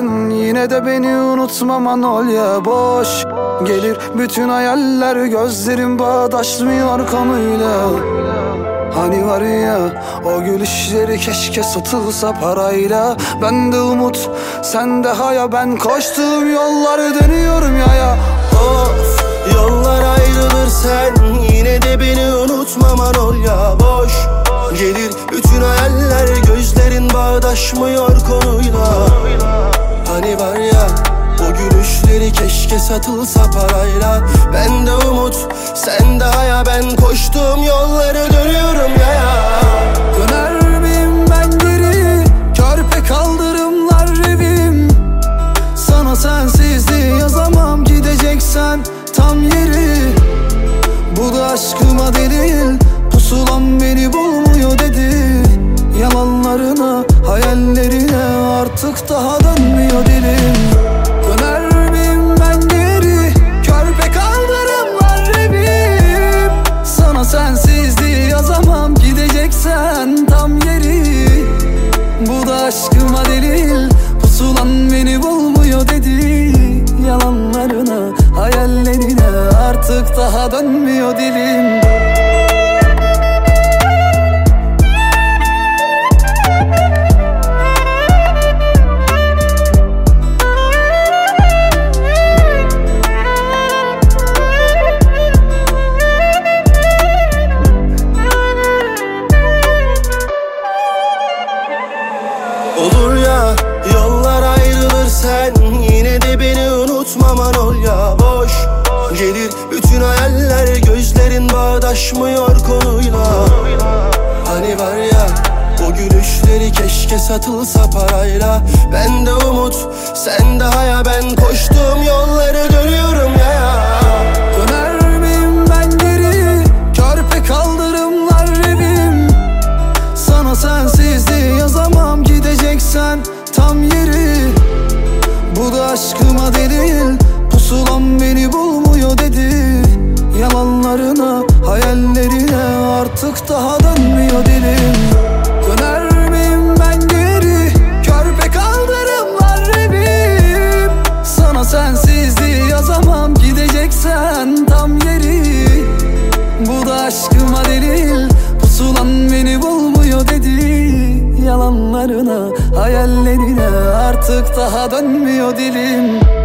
sen. Yine de beni unutmaman ol ya boş. Gelir bütün hayaller gözlerim bağdaşmıyor konuyla Hani var ya o gülüşleri keşke satılsa parayla. Ben de umut sen de haya. Ben koştuğum yolları dönüyorum ya ya Of yollar ayrılır sen. Yine de beni unutmaman ol ya boş. Gelir bütün hayaller gözlerin bağdaşmıyor konuyla Hani var ya o gülüşleri keşke satılsa parayla. Ben de umut sen de haya ben koştuğum yolları dönüyorum ya. Ya Döner miyim ben geri Körpe kaldırımlar evim Sana sensizliği yazamam Gideceksen tam yeri. Bu da aşkıma delil Pusulam beni bulmuyor dedi. Yalanlarına, hayallerine Artık daha dönmüyor dilim. Döner miyim ben geri? Körpe kaldırımlar evim. Sana sensizliği yazamam. Gideceksen tam yeri. Bu da aşkıma delil. Pusulan beni bulmuyor dedi. Yalanlarına, hayallerine Artık daha dönmüyor dilim unutmaman ol ya boş. Gelir bütün hayaller gözlerin bağdaşmıyor konuyla. Hani var ya o gülüşleri keşke satılsa parayla. Ben de umut sen de haya ben koştuğum yolları dönüyorum ya. Ya Döner miyim ben geri? Körpe kaldırımlar evim Sana sensizliği yazamam. Gideceksen tam yeri aşkıma delil Pusulam beni bulmuyor dedi. Yalanlarına, hayallerine Artık daha dönmüyor dilim Döner miyim ben geri? Körpe kaldırımlar evim Sana sensizliği Yalanlarına, hayallerine Artık daha dönmüyor dilim